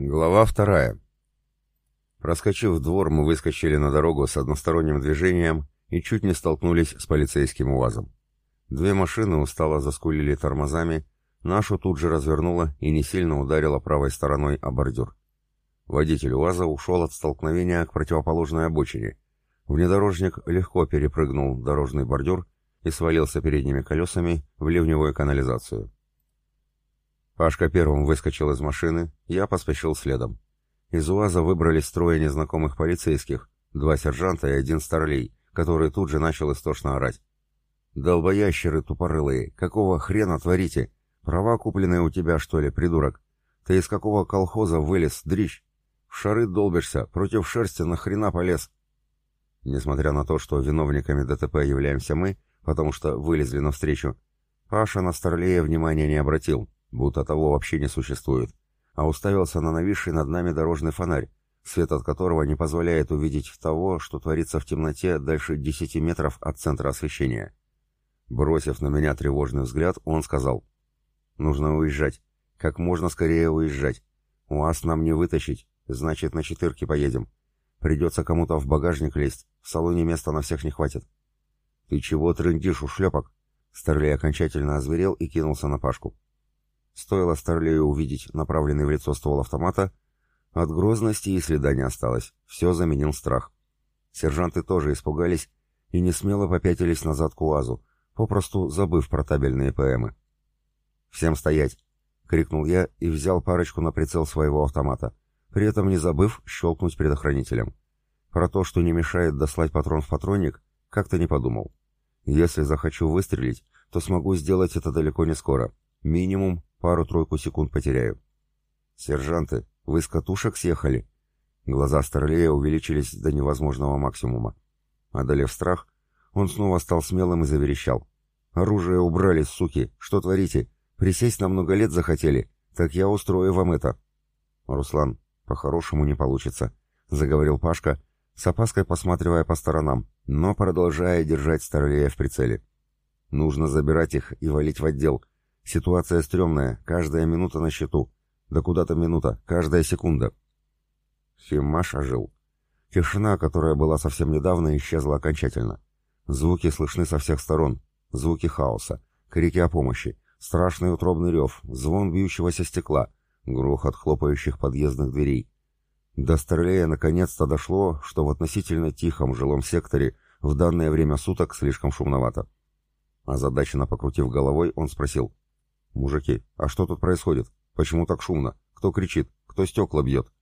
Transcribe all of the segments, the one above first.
Глава вторая. Проскочив двор, мы выскочили на дорогу с односторонним движением и чуть не столкнулись с полицейским УАЗом. Две машины устало заскулили тормозами, нашу тут же развернула и не сильно ударила правой стороной о бордюр. Водитель УАЗа ушел от столкновения к противоположной обочине. Внедорожник легко перепрыгнул дорожный бордюр и свалился передними колесами в ливневую канализацию. Пашка первым выскочил из машины, я поспешил следом. Из УАЗа выбрались трое незнакомых полицейских, два сержанта и один старлей, который тут же начал истошно орать. «Долбоящеры тупорылые, какого хрена творите? Права купленные у тебя, что ли, придурок? Ты из какого колхоза вылез, дрищ? В шары долбишься, против шерсти нахрена полез?» Несмотря на то, что виновниками ДТП являемся мы, потому что вылезли навстречу, Паша на Старлея внимания не обратил, будто того вообще не существует, а уставился на нависший над нами дорожный фонарь, свет от которого не позволяет увидеть того, что творится в темноте дальше десяти метров от центра освещения. Бросив на меня тревожный взгляд, он сказал, «Нужно уезжать. Как можно скорее уезжать. УАЗ нам не вытащить, значит, на четырке поедем. Придется кому-то в багажник лезть, в салоне места на всех не хватит». «Ты чего трындишь, ушлепок?» Старлей окончательно озверел и кинулся на Пашку. Стоило Старлею увидеть направленный в лицо ствол автомата, от грозности и следа не осталось, все заменил страх. Сержанты тоже испугались и не смело попятились назад к УАЗу, попросту забыв про табельные ПМы. «Всем стоять!» — крикнул я и взял парочку на прицел своего автомата, при этом не забыв щелкнуть предохранителем. Про то, что не мешает дослать патрон в патронник, как-то не подумал. Если захочу выстрелить, то смогу сделать это далеко не скоро. Минимум Пару-тройку секунд потеряю. «Сержанты, вы с катушек съехали?» Глаза Старлея увеличились до невозможного максимума. Одолев страх, он снова стал смелым и заверещал. «Оружие убрали, суки! Что творите? Присесть на много лет захотели? Так я устрою вам это!» «Руслан, по-хорошему не получится», — заговорил Пашка, с опаской посматривая по сторонам, но продолжая держать Старлея в прицеле. «Нужно забирать их и валить в отдел, Ситуация стрёмная, каждая минута на счету. Да куда то минута, каждая секунда. Химаш ожил. Тишина, которая была совсем недавно, исчезла окончательно. Звуки слышны со всех сторон. Звуки хаоса, крики о помощи, страшный утробный рев, звон бьющегося стекла, грохот хлопающих подъездных дверей. До Старлея наконец-то дошло, что в относительно тихом жилом секторе в данное время суток слишком шумновато. Озадаченно покрутив головой, он спросил — «Мужики, а что тут происходит? Почему так шумно? Кто кричит? Кто стекла бьет?»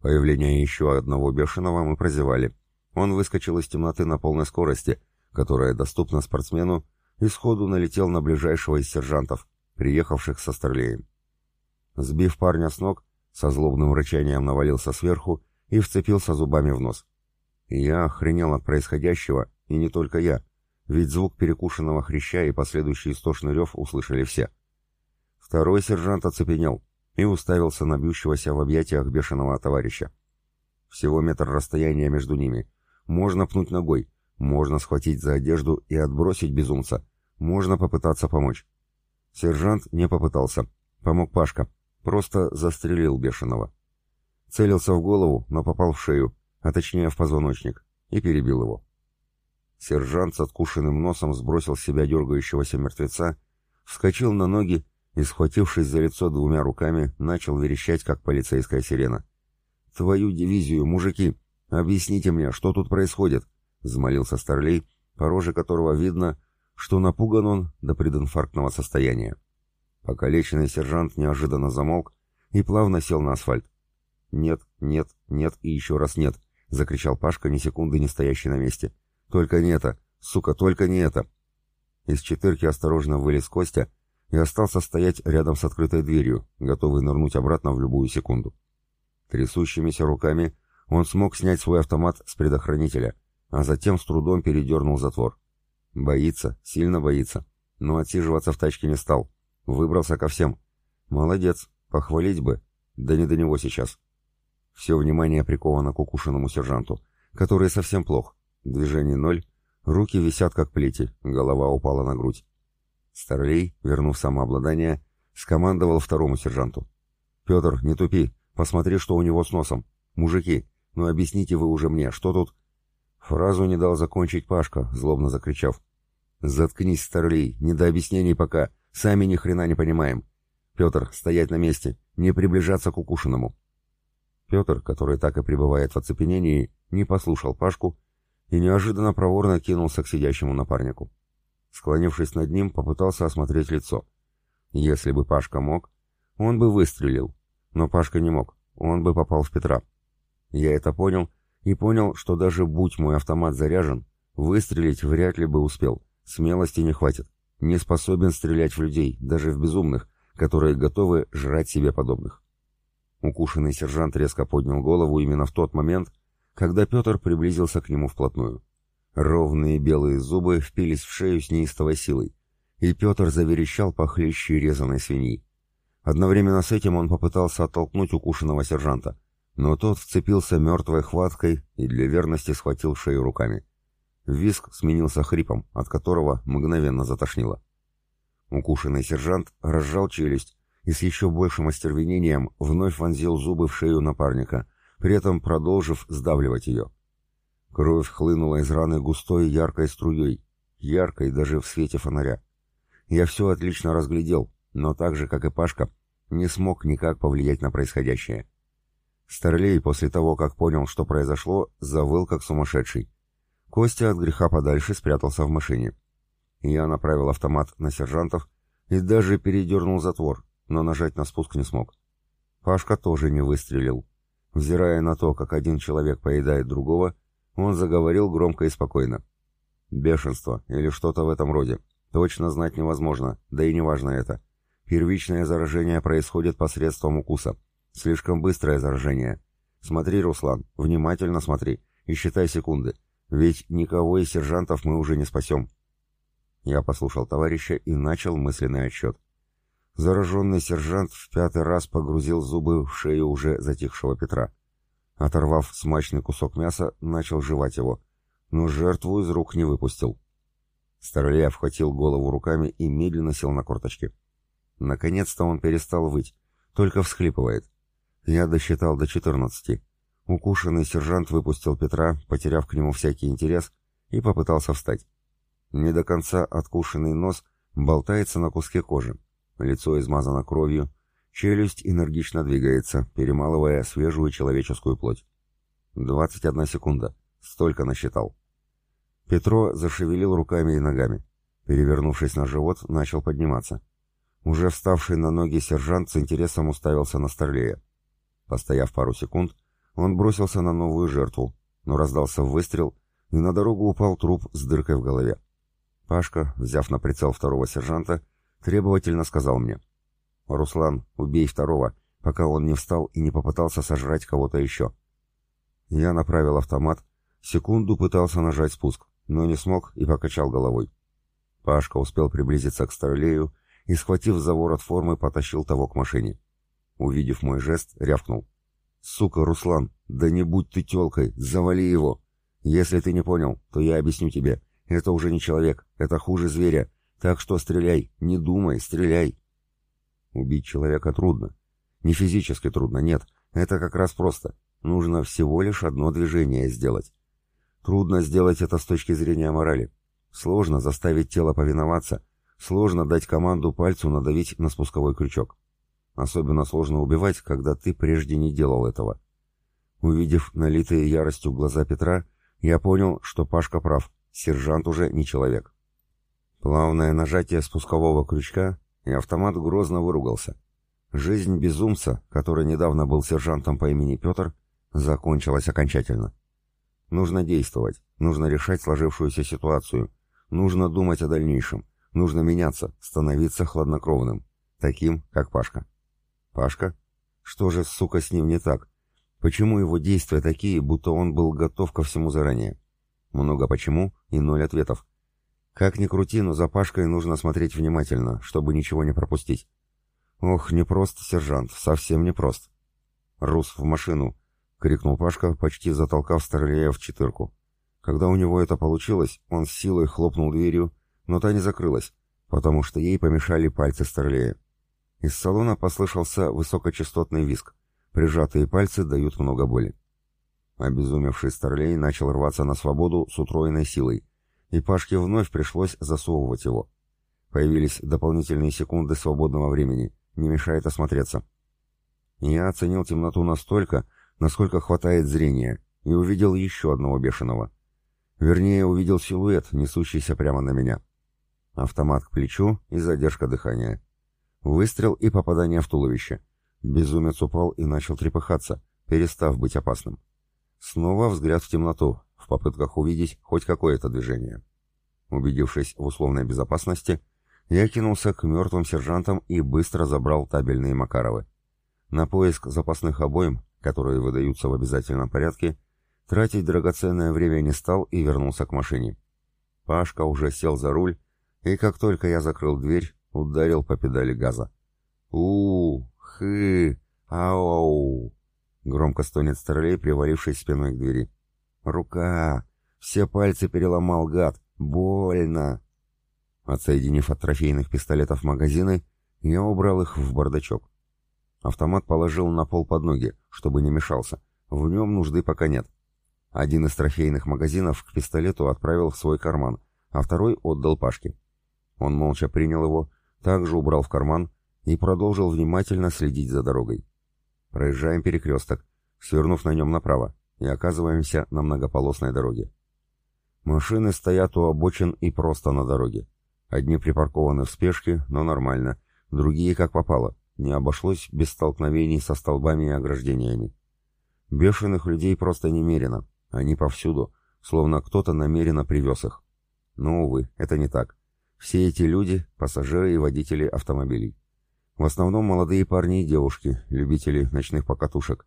Появление еще одного бешеного мы прозевали. Он выскочил из темноты на полной скорости, которая доступна спортсмену, и сходу налетел на ближайшего из сержантов, приехавших со старлеем. Сбив парня с ног, со злобным рычанием навалился сверху и вцепился зубами в нос. Я охренел от происходящего, и не только я, ведь звук перекушенного хряща и последующий истошный рев услышали все. Второй сержант оцепенел и уставился на бьющегося в объятиях бешеного товарища. Всего метр расстояния между ними. Можно пнуть ногой, можно схватить за одежду и отбросить безумца, можно попытаться помочь. Сержант не попытался. Помог Пашка. Просто застрелил бешеного. Целился в голову, но попал в шею, а точнее в позвоночник, и перебил его. Сержант с откушенным носом сбросил с себя дергающегося мертвеца, вскочил на ноги и, схватившись за лицо двумя руками, начал верещать, как полицейская сирена. «Твою дивизию, мужики! Объясните мне, что тут происходит?» — взмолился Старлей, по роже которого видно, что напуган он до прединфарктного состояния. Покалеченный сержант неожиданно замолк и плавно сел на асфальт. «Нет, нет, нет и еще раз нет!» — закричал Пашка, ни секунды не стоящий на месте. «Только не это! Сука, только не это!» Из четырки осторожно вылез Костя и остался стоять рядом с открытой дверью, готовый нырнуть обратно в любую секунду. Трясущимися руками он смог снять свой автомат с предохранителя, а затем с трудом передернул затвор. Боится, сильно боится, но отсиживаться в тачке не стал. Выбрался ко всем. Молодец, похвалить бы, да не до него сейчас. Все внимание приковано к укушенному сержанту, который совсем плох. Движений ноль, руки висят как плети, голова упала на грудь. Старлей, вернув самообладание, скомандовал второму сержанту. «Петр, не тупи, Посмотри, что у него с носом. Мужики, ну объясните вы уже мне, что тут...» Фразу не дал закончить Пашка, злобно закричав. «Заткнись, старлей, не до объяснений пока. Сами ни хрена не понимаем. Петр, стоять на месте, не приближаться к укушенному». Петр, который так и пребывает в оцепенении, не послушал Пашку и неожиданно проворно кинулся к сидящему напарнику. Склонившись над ним, попытался осмотреть лицо. Если бы Пашка мог, он бы выстрелил, но Пашка не мог, он бы попал в Петра. Я это понял и понял, что даже будь мой автомат заряжен, выстрелить вряд ли бы успел, смелости не хватит, не способен стрелять в людей, даже в безумных, которые готовы жрать себе подобных. Укушенный сержант резко поднял голову именно в тот момент, когда Петр приблизился к нему вплотную. Ровные белые зубы впились в шею с неистовой силой, и Петр заверещал похлеще резаной свиньи. Одновременно с этим он попытался оттолкнуть укушенного сержанта, но тот вцепился мертвой хваткой и для верности схватил шею руками. Виск сменился хрипом, от которого мгновенно затошнило. Укушенный сержант разжал челюсть и с еще большим остервенением вновь вонзил зубы в шею напарника, при этом продолжив сдавливать ее. Кровь хлынула из раны густой яркой струей, яркой даже в свете фонаря. Я все отлично разглядел, но так же, как и Пашка, не смог никак повлиять на происходящее. Старлей, после того, как понял, что произошло, завыл как сумасшедший. Костя от греха подальше спрятался в машине. Я направил автомат на сержантов и даже передернул затвор, но нажать на спуск не смог. Пашка тоже не выстрелил. Взирая на то, как один человек поедает другого, он заговорил громко и спокойно. «Бешенство или что-то в этом роде. Точно знать невозможно, да и неважно это. Первичное заражение происходит посредством укуса. Слишком быстрое заражение. Смотри, Руслан, внимательно смотри и считай секунды, ведь никого из сержантов мы уже не спасем». Я послушал товарища и начал мысленный отсчет. Зараженный сержант в пятый раз погрузил зубы в шею уже затихшего Петра. Оторвав смачный кусок мяса, начал жевать его, но жертву из рук не выпустил. Старлей обхватил голову руками и медленно сел на корточки. Наконец-то он перестал выть, только всхлипывает. Я досчитал до четырнадцати. Укушенный сержант выпустил Петра, потеряв к нему всякий интерес, и попытался встать. Не до конца откушенный нос болтается на куске кожи. Лицо измазано кровью, челюсть энергично двигается, перемалывая свежую человеческую плоть. Двадцать одна секунда. Столько насчитал. Петро зашевелил руками и ногами. Перевернувшись на живот, начал подниматься. Уже вставший на ноги сержант с интересом уставился на Старлея. Постояв пару секунд, он бросился на новую жертву, но раздался выстрел, и на дорогу упал труп с дыркой в голове. Пашка, взяв на прицел второго сержанта, требовательно сказал мне. «Руслан, убей второго, пока он не встал и не попытался сожрать кого-то еще». Я направил автомат, секунду пытался нажать спуск, но не смог и покачал головой. Пашка успел приблизиться к Старлею и, схватив за ворот формы, потащил того к машине. Увидев мой жест, рявкнул. «Сука, Руслан, да не будь ты тёлкой, завали его! Если ты не понял, то я объясню тебе. Это уже не человек, это хуже зверя, так что стреляй, не думай, стреляй. Убить человека трудно. Не физически трудно, нет. Это как раз просто. Нужно всего лишь одно движение сделать. Трудно сделать это с точки зрения морали. Сложно заставить тело повиноваться. Сложно дать команду пальцу надавить на спусковой крючок. Особенно сложно убивать, когда ты прежде не делал этого. Увидев налитые яростью глаза Петра, я понял, что Пашка прав. Сержант уже не человек. Плавное нажатие спускового крючка, и автомат грозно выругался. Жизнь безумца, который недавно был сержантом по имени Петр, закончилась окончательно. Нужно действовать, нужно решать сложившуюся ситуацию, нужно думать о дальнейшем, нужно меняться, становиться хладнокровным, таким, как Пашка. Пашка? Что же, сука, с ним не так? Почему его действия такие, будто он был готов ко всему заранее? Много почему и ноль ответов. Как ни крути, но за Пашкой нужно смотреть внимательно, чтобы ничего не пропустить. Ох, непрост, сержант, совсем непрост. «Рус, в машину!» — крикнул Пашка, почти затолкав Старлея в четырку. Когда у него это получилось, он с силой хлопнул дверью, но та не закрылась, потому что ей помешали пальцы Старлея. Из салона послышался высокочастотный визг. Прижатые пальцы дают много боли. Обезумевший Старлей начал рваться на свободу с утроенной силой, и Пашке вновь пришлось засовывать его. Появились дополнительные секунды свободного времени, не мешает осмотреться. Я оценил темноту настолько, насколько хватает зрения, и увидел еще одного бешеного. Вернее, увидел силуэт, несущийся прямо на меня. Автомат к плечу и задержка дыхания. Выстрел и попадание в туловище. Безумец упал и начал трепыхаться, перестав быть опасным. Снова взгляд в темноту, в попытках увидеть хоть какое-то движение. Убедившись в условной безопасности, я кинулся к мертвым сержантам и быстро забрал табельные Макаровы. На поиск запасных обоим, которые выдаются в обязательном порядке, тратить драгоценное время не стал и вернулся к машине. Пашка уже сел за руль, и как только я закрыл дверь, ударил по педали газа. у хы ау Громко стонет старлей, привалившись спиной к двери. «Рука! Все пальцы переломал, гад! Больно!» Отсоединив от трофейных пистолетов магазины, я убрал их в бардачок. Автомат положил на пол под ноги, чтобы не мешался. В нем нужды пока нет. Один из трофейных магазинов к пистолету отправил в свой карман, а второй отдал Пашке. Он молча принял его, также убрал в карман и продолжил внимательно следить за дорогой. Проезжаем перекресток, свернув на нем направо, и оказываемся на многополосной дороге. Машины стоят у обочин и просто на дороге. Одни припаркованы в спешке, но нормально, другие как попало, не обошлось без столкновений со столбами и ограждениями. Бешеных людей просто немерено, они повсюду, словно кто-то намеренно привез их. Но, увы, это не так. Все эти люди — пассажиры и водители автомобилей. В основном молодые парни и девушки, любители ночных покатушек.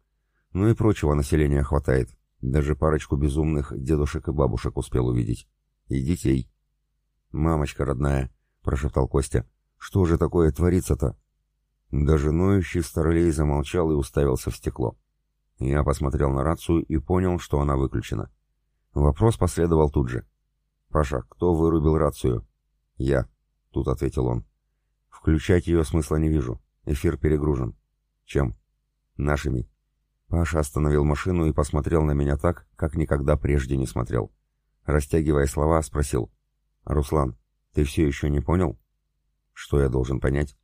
Ну и прочего населения хватает. Даже парочку безумных дедушек и бабушек успел увидеть. И детей. «Мамочка родная», — прошептал Костя, — «что же такое творится-то?» Даже ноющий старлей замолчал и уставился в стекло. Я посмотрел на рацию и понял, что она выключена. Вопрос последовал тут же. «Паша, кто вырубил рацию?» «Я», — тут ответил он. Включать ее смысла не вижу. Эфир перегружен. Чем? Нашими. Паша остановил машину и посмотрел на меня так, как никогда прежде не смотрел. Растягивая слова, спросил. «Руслан, ты все еще не понял?» «Что я должен понять?»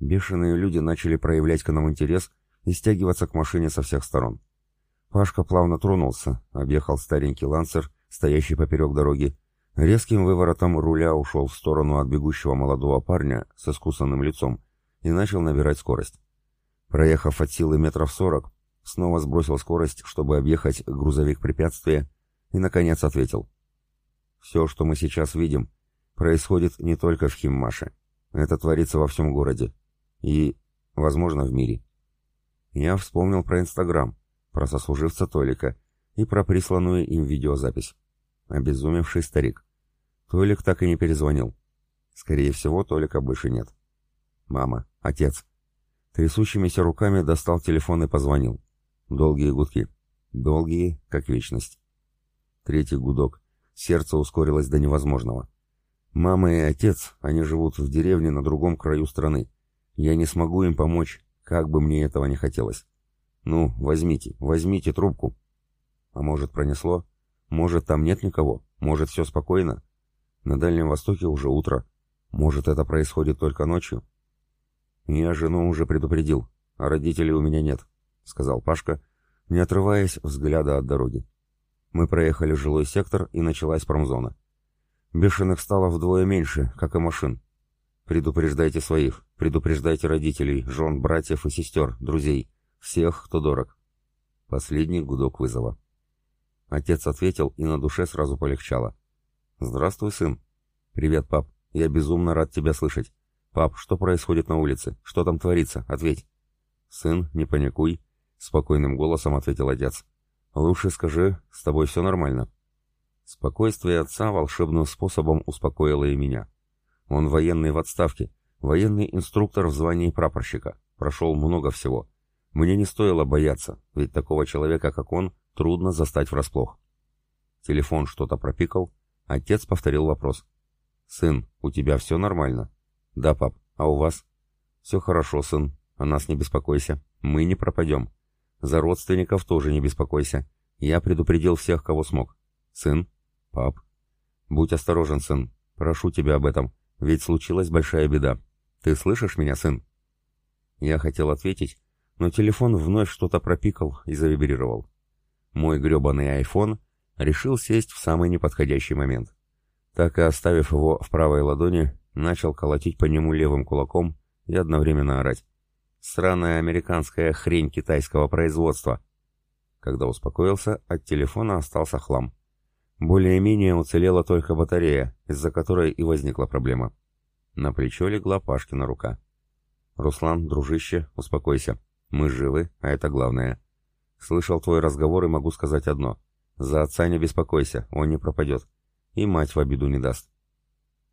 Бешеные люди начали проявлять к нам интерес и стягиваться к машине со всех сторон. Пашка плавно тронулся, объехал старенький лансер, стоящий поперек дороги, Резким выворотом руля ушел в сторону от бегущего молодого парня с искусанным лицом и начал набирать скорость. Проехав от силы метров сорок, снова сбросил скорость, чтобы объехать грузовик препятствия, и, наконец, ответил. «Все, что мы сейчас видим, происходит не только в Химмаше. Это творится во всем городе. И, возможно, в мире». Я вспомнил про Инстаграм, про сослуживца Толика и про присланную им видеозапись. Обезумевший старик. Толик так и не перезвонил. Скорее всего, Толика больше нет. Мама, отец. Трясущимися руками достал телефон и позвонил. Долгие гудки. Долгие, как вечность. Третий гудок. Сердце ускорилось до невозможного. Мама и отец, они живут в деревне на другом краю страны. Я не смогу им помочь, как бы мне этого не хотелось. Ну, возьмите, возьмите трубку. А может, пронесло? Может, там нет никого? Может, все спокойно? На Дальнем Востоке уже утро. Может, это происходит только ночью? Я жену уже предупредил, а родителей у меня нет, сказал Пашка, не отрываясь взгляда от дороги. Мы проехали жилой сектор, и началась промзона. Бешеных стало вдвое меньше, как и машин. Предупреждайте своих, предупреждайте родителей, жен, братьев и сестер, друзей, всех, кто дорог. Последний гудок вызова. Отец ответил, и на душе сразу полегчало. «Здравствуй, сын». «Привет, пап. Я безумно рад тебя слышать. Пап, что происходит на улице? Что там творится? Ответь». «Сын, не паникуй», — спокойным голосом ответил отец. «Лучше скажи, с тобой все нормально». Спокойствие отца волшебным способом успокоило и меня. Он военный в отставке, военный инструктор в звании прапорщика, прошел много всего. Мне не стоило бояться, ведь такого человека, как он, трудно застать врасплох. Телефон что-то пропикал, отец повторил вопрос. «Сын, у тебя все нормально?» «Да, пап. А у вас?» «Все хорошо, сын. О нас не беспокойся. Мы не пропадем. За родственников тоже не беспокойся. Я предупредил всех, кого смог. Сын? Пап? Будь осторожен, сын. Прошу тебя об этом. Ведь случилась большая беда. Ты слышишь меня, сын?» Я хотел ответить, но телефон вновь что-то пропикал и завибрировал. Мой гребаный айфон решил сесть в самый неподходящий момент. Так и оставив его в правой ладони, начал колотить по нему левым кулаком и одновременно орать. «Сраная американская хрень китайского производства!» Когда успокоился, от телефона остался хлам. Более-менее уцелела только батарея, из-за которой и возникла проблема. На плечо легла Пашкина рука. «Руслан, дружище, успокойся. Мы живы, а это главное. Слышал твой разговор и могу сказать одно. За отца не беспокойся, он не пропадет. И мать в обиду не даст».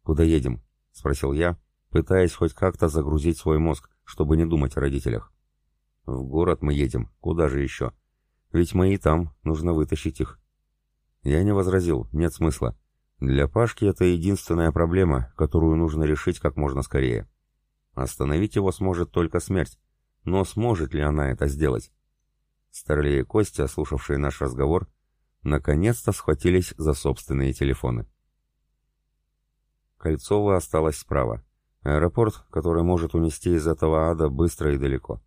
«Куда едем?» — спросил я, пытаясь хоть как-то загрузить свой мозг, чтобы не думать о родителях. «В город мы едем. Куда же еще? Ведь мои там, нужно вытащить их». Я не возразил, нет смысла. Для Пашки это единственная проблема, которую нужно решить как можно скорее. Остановить его сможет только смерть, но сможет ли она это сделать? Старлей и Костя, слушавшие наш разговор, наконец-то схватились за собственные телефоны. Кольцово осталось справа. Аэропорт, который может унести из этого ада быстро и далеко.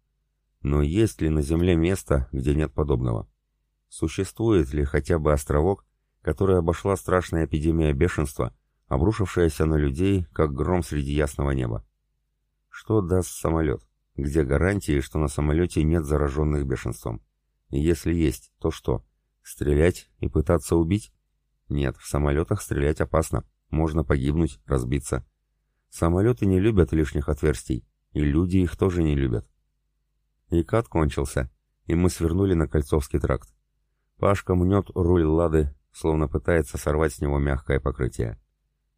Но есть ли на Земле место, где нет подобного? Существует ли хотя бы островок, который обошла страшная эпидемия бешенства, обрушившаяся на людей, как гром среди ясного неба? Что даст самолет? Где гарантии, что на самолете нет зараженных бешенством? И если есть, то что? Стрелять и пытаться убить? Нет, в самолетах стрелять опасно. Можно погибнуть, разбиться. Самолеты не любят лишних отверстий, и люди их тоже не любят. И кат кончился, и мы свернули на Кольцовский тракт. Пашка мнет руль Лады, словно пытается сорвать с него мягкое покрытие.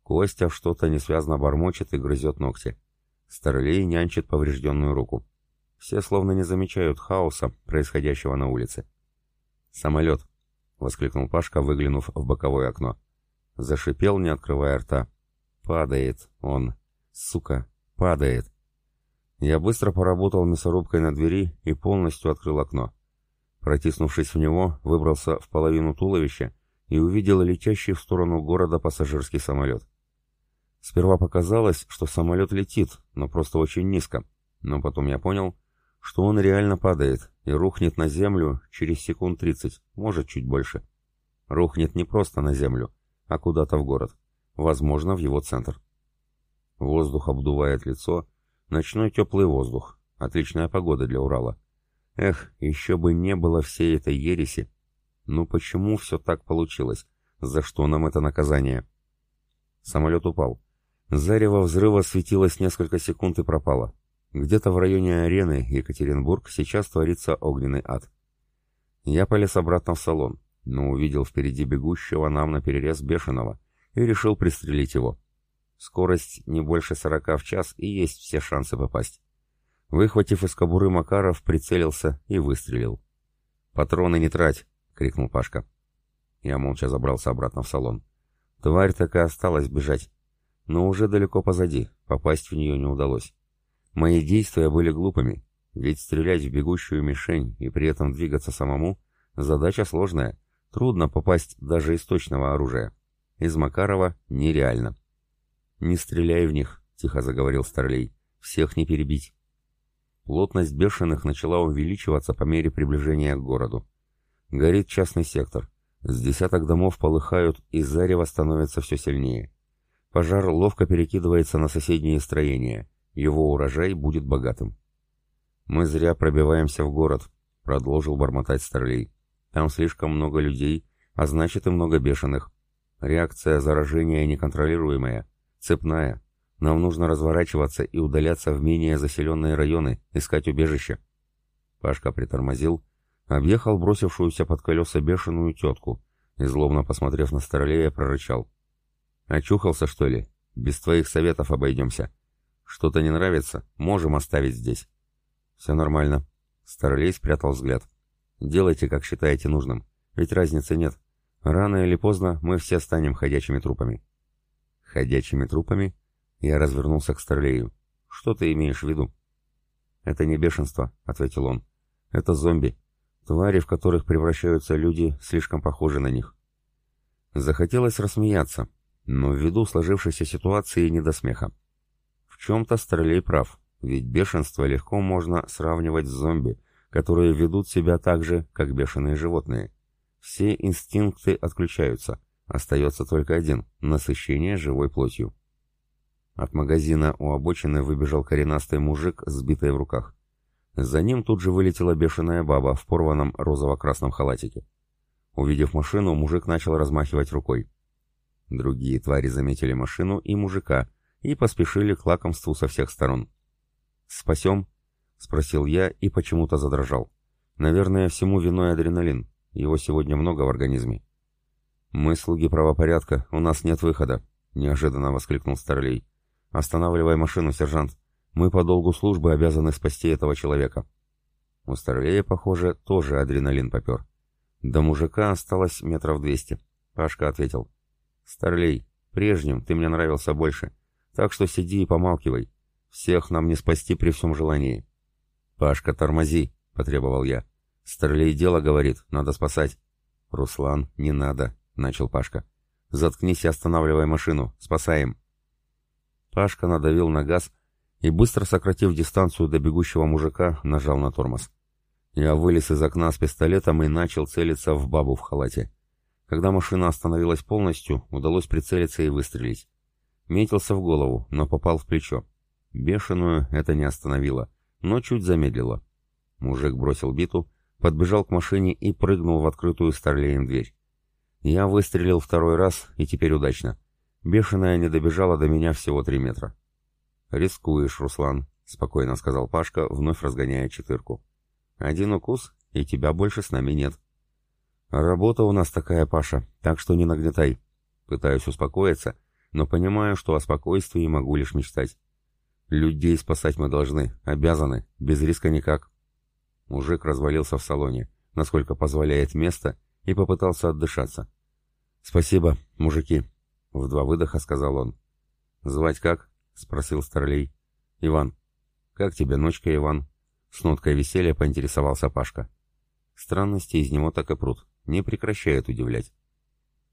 Костя что-то несвязно бормочет и грызет ногти. Старлей нянчит поврежденную руку. Все словно не замечают хаоса, происходящего на улице. «Самолет!» — воскликнул Пашка, выглянув в боковое окно. Зашипел, не открывая рта. «Падает он! Сука! Падает!» Я быстро поработал мясорубкой на двери и полностью открыл окно. Протиснувшись в него, выбрался в половину туловища и увидел летящий в сторону города пассажирский самолет. Сперва показалось, что самолет летит, но просто очень низко, но потом я понял, что он реально падает и рухнет на землю через секунд 30, может чуть больше. Рухнет не просто на землю, а куда-то в город, возможно, в его центр. Воздух обдувает лицо, ночной теплый воздух, отличная погода для Урала. Эх, еще бы не было всей этой ереси. Ну почему все так получилось? За что нам это наказание? Самолет упал. Зарево взрыва светилось несколько секунд и пропало. Где-то в районе арены Екатеринбург сейчас творится огненный ад. Я полез обратно в салон, но увидел впереди бегущего нам на перерез бешеного и решил пристрелить его. Скорость не больше сорока в час и есть все шансы попасть. Выхватив из кобуры Макаров, прицелился и выстрелил. «Патроны не трать!» — крикнул Пашка. Я молча забрался обратно в салон. Тварь так и осталась бежать. Но уже далеко позади, попасть в нее не удалось. Мои действия были глупыми, ведь стрелять в бегущую мишень и при этом двигаться самому — задача сложная. Трудно попасть даже из точного оружия. Из Макарова нереально. «Не стреляй в них», — тихо заговорил Старлей. «Всех не перебить». Плотность бешеных начала увеличиваться по мере приближения к городу. Горит частный сектор. С десяток домов полыхают, и зарево становится все сильнее. Пожар ловко перекидывается на соседние строения. Его урожай будет богатым. «Мы зря пробиваемся в город», — продолжил бормотать Старлей. «Там слишком много людей, а значит и много бешеных. Реакция заражения неконтролируемая, цепная, нам нужно разворачиваться и удаляться в менее заселенные районы, искать убежище. Пашка притормозил, объехал бросившуюся под колеса бешеную тетку и, злобно посмотрев на Старлея, прорычал. «Очухался, что ли? Без твоих советов обойдемся. Что-то не нравится? Можем оставить здесь». «Все нормально». Старлей спрятал взгляд. «Делайте, как считаете нужным. Ведь разницы нет. Рано или поздно мы все станем ходячими трупами». «Ходячими трупами?» Я развернулся к Старлею. «Что ты имеешь в виду?» «Это не бешенство», — ответил он. «Это зомби. Твари, в которых превращаются люди, слишком похожи на них. Захотелось рассмеяться, но ввиду сложившейся ситуации не до смеха. В чем-то Старлей прав, ведь бешенство легко можно сравнивать с зомби, которые ведут себя так же, как бешеные животные. Все инстинкты отключаются, остается только один – насыщение живой плотью. От магазина у обочины выбежал коренастый мужик с битой в руках. За ним тут же вылетела бешеная баба в порванном розово-красном халатике. Увидев машину, мужик начал размахивать рукой. Другие твари заметили машину и мужика и поспешили к лакомству со всех сторон. «Спасем?» — спросил я и почему-то задрожал. «Наверное, всему виной адреналин. Его сегодня много в организме». «Мы слуги правопорядка, у нас нет выхода», — неожиданно воскликнул Старлей. «Останавливай машину, сержант. Мы по долгу службы обязаны спасти этого человека». У Старлея, похоже, тоже адреналин попер. До мужика осталось метров двести. Пашка ответил. «Старлей, прежним ты мне нравился больше, так что сиди и помалкивай. Всех нам не спасти при всем желании». «Пашка, тормози», — потребовал я. «Старлей дело говорит, надо спасать». «Руслан, не надо», — начал Пашка. «Заткнись и останавливай машину, спасаем». Пашка надавил на газ, и, быстро сократив дистанцию до бегущего мужика, нажал на тормоз. Я вылез из окна с пистолетом и начал целиться в бабу в халате. Когда машина остановилась полностью, удалось прицелиться и выстрелить. Метился в голову, но попал в плечо. Бешеную это не остановило, но чуть замедлило. Мужик бросил биту, подбежал к машине и прыгнул в открытую старлеем дверь. Я выстрелил второй раз, и теперь удачно. Бешеная не добежала до меня всего три метра. «Рискуешь, Руслан», — спокойно сказал Пашка, вновь разгоняя четырку. «Один укус, и тебя больше с нами нет». «Работа у нас такая, Паша, так что не нагнетай». Пытаюсь успокоиться, но понимаю, что о спокойствии могу лишь мечтать. Людей спасать мы должны, обязаны, без риска никак. Мужик развалился в салоне, насколько позволяет место, и попытался отдышаться. «Спасибо, мужики», — в два выдоха сказал он. «Звать как?» — спросил Старлей. «Иван». «Как тебе ночка, Иван?» С ноткой веселья поинтересовался Пашка. Странности из него так и прут, не прекращает удивлять.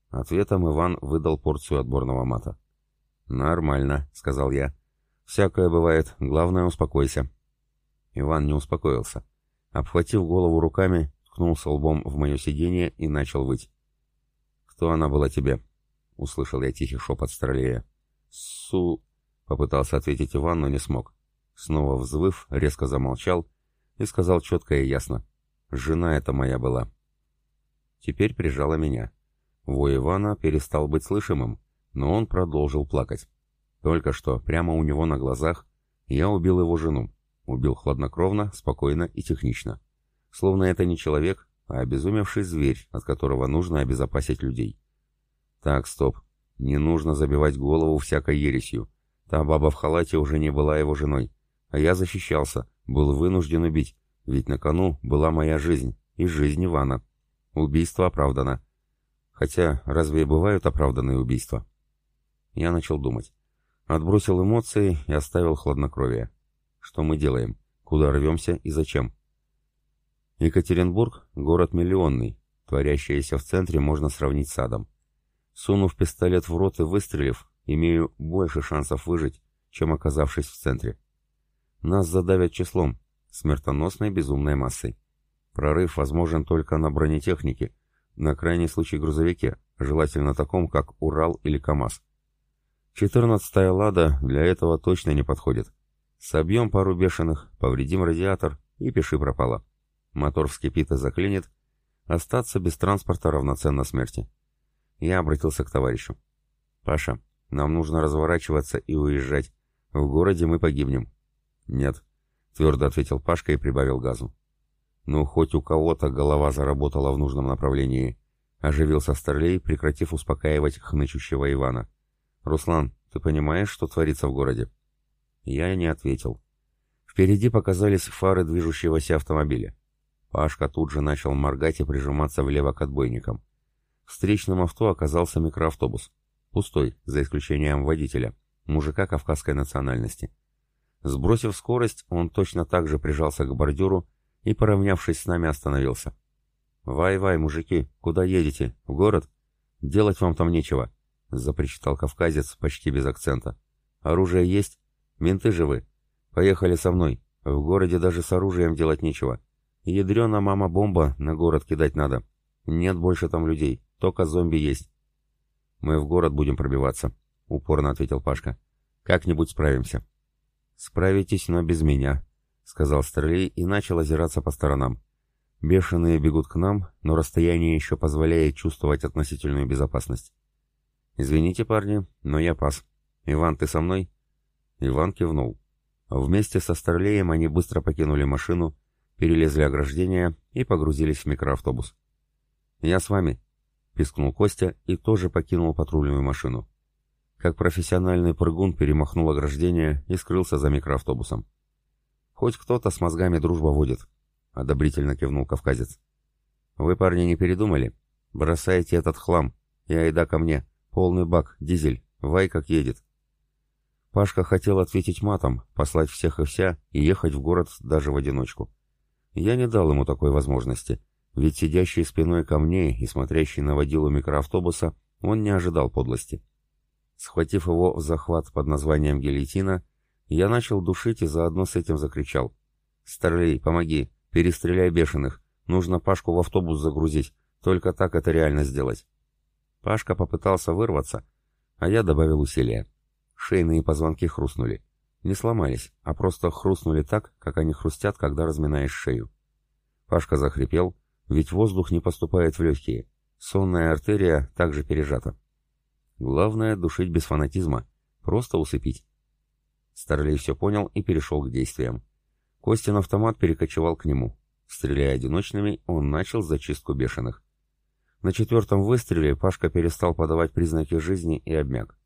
Ответом Иван выдал порцию отборного мата. «Нормально», — сказал я. «Всякое бывает, главное, успокойся». Иван не успокоился. Обхватив голову руками, ткнулся лбом в мое сиденье и начал выть. «Кто она была тебе?» — услышал я тихий шепот Старлея. «Су...» Попытался ответить Иван, но не смог. Снова взвыв, резко замолчал и сказал четко и ясно. «Жена это моя была». Теперь прижала меня. Вой Ивана перестал быть слышимым, но он продолжил плакать. Только что, прямо у него на глазах, я убил его жену. Убил хладнокровно, спокойно и технично. Словно это не человек, а обезумевший зверь, от которого нужно обезопасить людей. Так, стоп. Не нужно забивать голову всякой ересью. Та баба в халате уже не была его женой. А я защищался, был вынужден убить, ведь на кону была моя жизнь и жизнь Ивана. Убийство оправдано. Хотя, разве бывают оправданные убийства? Я начал думать. Отбросил эмоции и оставил хладнокровие. Что мы делаем? Куда рвемся и зачем? Екатеринбург — город миллионный. Творящееся в центре можно сравнить с садом. Сунув пистолет в рот и выстрелив, имею больше шансов выжить, чем оказавшись в центре. Нас задавят числом, смертоносной безумной массой. Прорыв возможен только на бронетехнике, на крайний случай грузовике, желательно таком, как Урал или КАМАЗ. Четырнадцатая «Лада» для этого точно не подходит. Собьем пару бешеных, повредим радиатор и пиши пропало. Мотор вскипит и заклинит. Остаться без транспорта равноценно смерти. Я обратился к товарищу. «Паша, нам нужно разворачиваться и уезжать. В городе мы погибнем». «Нет», — твердо ответил Пашка и прибавил газу. «Ну, хоть у кого-то голова заработала в нужном направлении», — оживился Старлей, прекратив успокаивать хнычущего Ивана. «Руслан, ты понимаешь, что творится в городе?» Я не ответил. Впереди показались фары движущегося автомобиля. Пашка тут же начал моргать и прижиматься влево к отбойникам. Встречным авто оказался микроавтобус. Пустой, за исключением водителя, мужика кавказской национальности. Сбросив скорость, он точно так же прижался к бордюру и, поравнявшись с нами, остановился. «Вай-вай, мужики, куда едете? В город? Делать вам там нечего», — запричитал кавказец почти без акцента. «Оружие есть? Менты живы. Поехали со мной. В городе даже с оружием делать нечего. Ядрена мама-бомба на город кидать надо. Нет больше там людей, только зомби есть». «Мы в город будем пробиваться», — упорно ответил Пашка. «Как-нибудь справимся». «Справитесь, но без меня», — сказал Старлей и начал озираться по сторонам. Бешеные бегут к нам, но расстояние еще позволяет чувствовать относительную безопасность. «Извините, парни, но я пас. Иван, ты со мной?» Иван кивнул. Вместе со Старлеем они быстро покинули машину, перелезли ограждение и погрузились в микроавтобус. «Я с вами», — пискнул Костя и тоже покинул патрульную машину. Как профессиональный прыгун перемахнул ограждение и скрылся за микроавтобусом. «Хоть кто-то с мозгами дружба водит», — одобрительно кивнул кавказец. «Вы, парни, не передумали? Бросайте этот хлам и айда ко мне. Полный бак, дизель, вай как едет». Пашка хотел ответить матом, послать всех и вся и ехать в город даже в одиночку. Я не дал ему такой возможности, ведь сидящий спиной ко мне и смотрящий на водилу микроавтобуса, он не ожидал подлости. Схватив его в захват под названием гильотина, я начал душить и заодно с этим закричал. «Старлей, помоги! Перестреляй бешеных! Нужно Пашку в автобус загрузить, только так это реально сделать!» Пашка попытался вырваться, а я добавил усилия. Шейные позвонки хрустнули. Не сломались, а просто хрустнули так, как они хрустят, когда разминаешь шею. Пашка захрипел, ведь воздух не поступает в легкие. Сонная артерия также пережата. Главное — душить без фанатизма. Просто усыпить. Старлей все понял и перешел к действиям. Костин автомат перекочевал к нему. Стреляя одиночными, он начал зачистку бешеных. На четвертом выстреле Пашка перестал подавать признаки жизни и обмяк.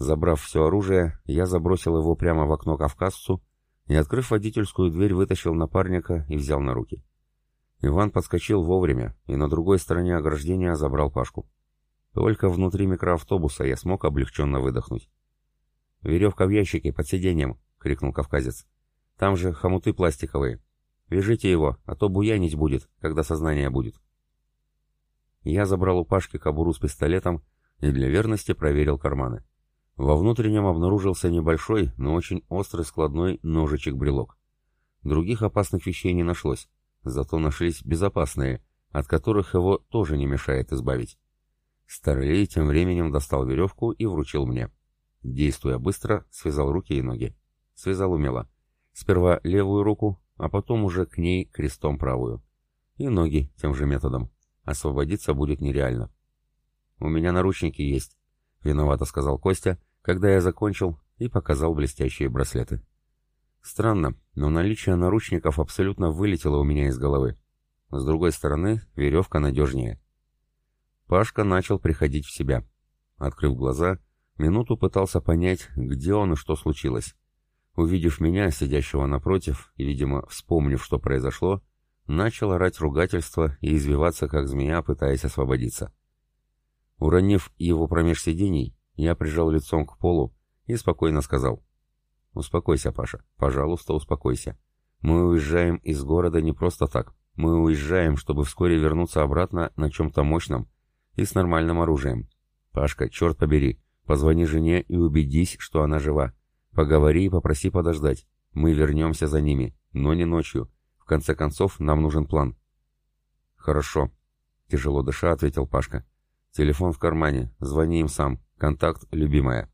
Забрав все оружие, я забросил его прямо в окно кавказцу и, открыв водительскую дверь, вытащил напарника и взял на руки. Иван подскочил вовремя и на другой стороне ограждения забрал Пашку. Только внутри микроавтобуса я смог облегченно выдохнуть. «Веревка в ящике под сиденьем!» — крикнул кавказец. «Там же хомуты пластиковые. Вяжите его, а то буянить будет, когда сознание будет». Я забрал у Пашки кобуру с пистолетом и для верности проверил карманы. Во внутреннем обнаружился небольшой, но очень острый складной ножичек-брелок. Других опасных вещей не нашлось, зато нашлись безопасные, от которых его тоже не мешает избавить. Старлей тем временем достал веревку и вручил мне. Действуя быстро, связал руки и ноги. Связал умело. Сперва левую руку, а потом уже к ней крестом правую. И ноги тем же методом. Освободиться будет нереально. «У меня наручники есть», — виновато сказал Костя, когда я закончил и показал блестящие браслеты. Странно, но наличие наручников абсолютно вылетело у меня из головы. С другой стороны, веревка надежнее. Пашка начал приходить в себя. Открыв глаза, минуту пытался понять, где он и что случилось. Увидев меня, сидящего напротив, и, видимо, вспомнив, что произошло, начал орать ругательство и извиваться, как змея, пытаясь освободиться. Уронив его промеж сидений, я прижал лицом к полу и спокойно сказал. «Успокойся, Паша, пожалуйста, успокойся. Мы уезжаем из города не просто так. Мы уезжаем, чтобы вскоре вернуться обратно на чем-то мощном и с нормальным оружием. Пашка, черт побери, позвони жене и убедись, что она жива. Поговори и попроси подождать. Мы вернемся за ними, но не ночью. В конце концов, нам нужен план». «Хорошо», — тяжело дыша ответил Пашка. «Телефон в кармане, звони им сам, Контакт «Любимая».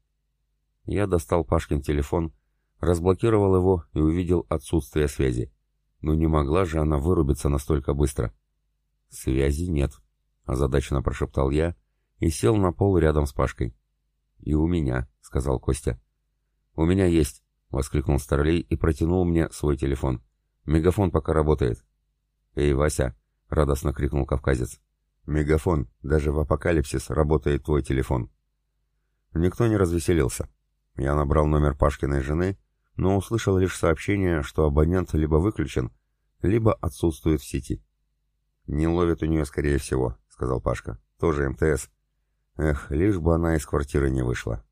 Я достал Пашкин телефон, разблокировал его и увидел отсутствие связи. Но не могла же она вырубиться настолько быстро. «Связи нет», — озадаченно прошептал я и сел на пол рядом с Пашкой. «И у меня», — сказал Костя. «У меня есть», — воскликнул Старлей и протянул мне свой телефон. «Мегафон пока работает». «Эй, Вася!» — радостно крикнул кавказец. «Мегафон, даже в апокалипсис работает твой телефон». Никто не развеселился. Я набрал номер Пашкиной жены, но услышал лишь сообщение, что абонент либо выключен, либо отсутствует в сети. «Не ловит у нее, скорее всего», — сказал Пашка. «Тоже МТС. Эх, лишь бы она из квартиры не вышла».